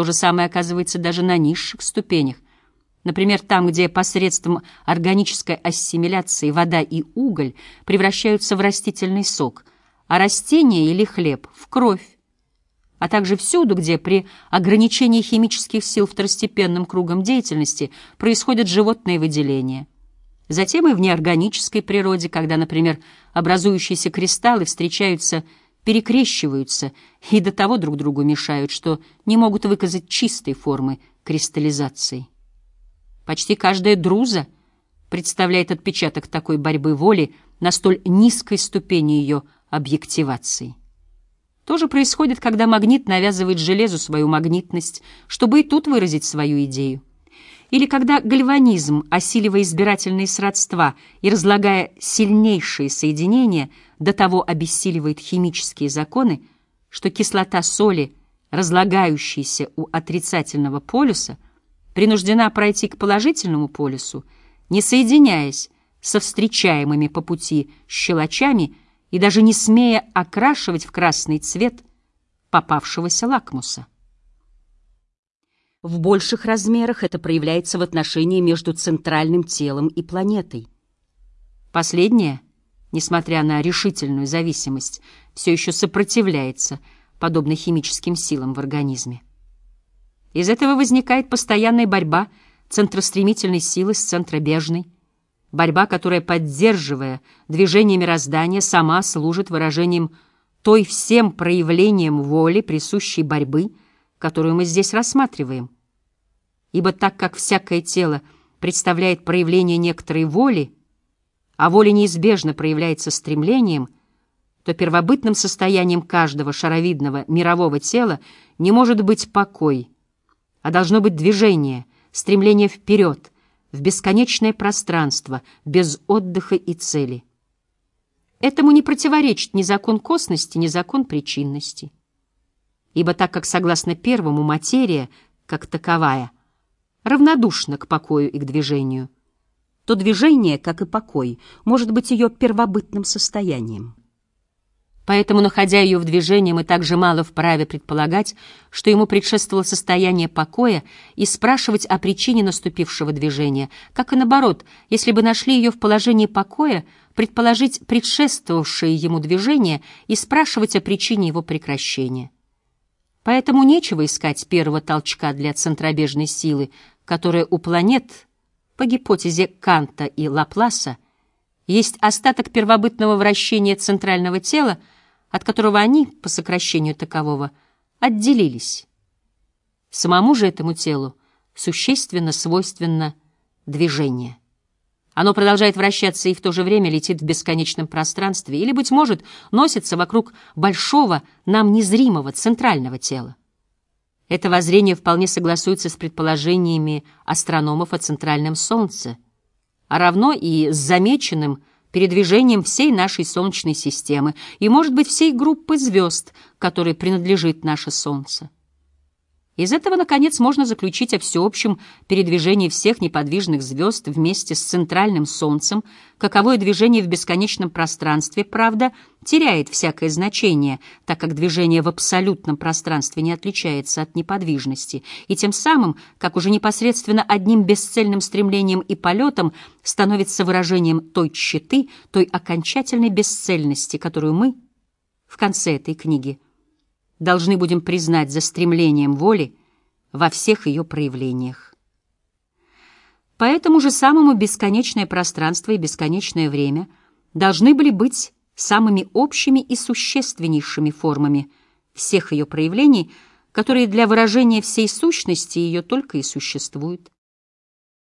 То же самое оказывается даже на низших ступенях. Например, там, где посредством органической ассимиляции вода и уголь превращаются в растительный сок, а растения или хлеб — в кровь, а также всюду, где при ограничении химических сил второстепенным кругом деятельности происходят животные выделения. Затем и в неорганической природе, когда, например, образующиеся кристаллы встречаются, перекрещиваются и до того друг другу мешают, что не могут выказать чистой формы кристаллизации. Почти каждая друза представляет отпечаток такой борьбы воли на столь низкой ступени ее объективации. То же происходит, когда магнит навязывает железу свою магнитность, чтобы и тут выразить свою идею. Или когда гальванизм, осиливая избирательные сродства и разлагая сильнейшие соединения, до того обессиливает химические законы, что кислота соли, разлагающаяся у отрицательного полюса, принуждена пройти к положительному полюсу, не соединяясь со встречаемыми по пути щелочами и даже не смея окрашивать в красный цвет попавшегося лакмуса. В больших размерах это проявляется в отношении между центральным телом и планетой. Последнее, несмотря на решительную зависимость, все еще сопротивляется подобно химическим силам в организме. Из этого возникает постоянная борьба центростремительной силы с центробежной, борьба, которая, поддерживая движение мироздания, сама служит выражением той всем проявлением воли, присущей борьбы, которую мы здесь рассматриваем. Ибо так как всякое тело представляет проявление некоторой воли, а воля неизбежно проявляется стремлением, то первобытным состоянием каждого шаровидного мирового тела не может быть покой, а должно быть движение, стремление вперед — в бесконечное пространство, без отдыха и цели. Этому не противоречит ни закон косности, ни закон причинности. Ибо так как, согласно первому, материя, как таковая, равнодушна к покою и к движению, то движение, как и покой, может быть ее первобытным состоянием. Поэтому, находя ее в движении, мы также мало вправе предполагать, что ему предшествовало состояние покоя и спрашивать о причине наступившего движения, как и наоборот, если бы нашли ее в положении покоя, предположить предшествовавшее ему движение и спрашивать о причине его прекращения. Поэтому нечего искать первого толчка для центробежной силы, которая у планет, по гипотезе Канта и Лапласа, есть остаток первобытного вращения центрального тела, от которого они, по сокращению такового, отделились. Самому же этому телу существенно свойственно движение. Оно продолжает вращаться и в то же время летит в бесконечном пространстве или, быть может, носится вокруг большого, нам незримого центрального тела. Это воззрение вполне согласуется с предположениями астрономов о центральном Солнце, а равно и с замеченным передвижением всей нашей Солнечной системы и, может быть, всей группы звезд, которой принадлежит наше Солнце. Из этого, наконец, можно заключить о всеобщем передвижении всех неподвижных звезд вместе с центральным Солнцем, каковое движение в бесконечном пространстве, правда, теряет всякое значение, так как движение в абсолютном пространстве не отличается от неподвижности, и тем самым, как уже непосредственно одним бесцельным стремлением и полетом становится выражением той тщеты, той окончательной бесцельности, которую мы в конце этой книги должны будем признать за стремлением воли во всех ее проявлениях. Поэтому же самому бесконечное пространство и бесконечное время должны были быть самыми общими и существеннейшими формами всех ее проявлений, которые для выражения всей сущности ее только и существуют.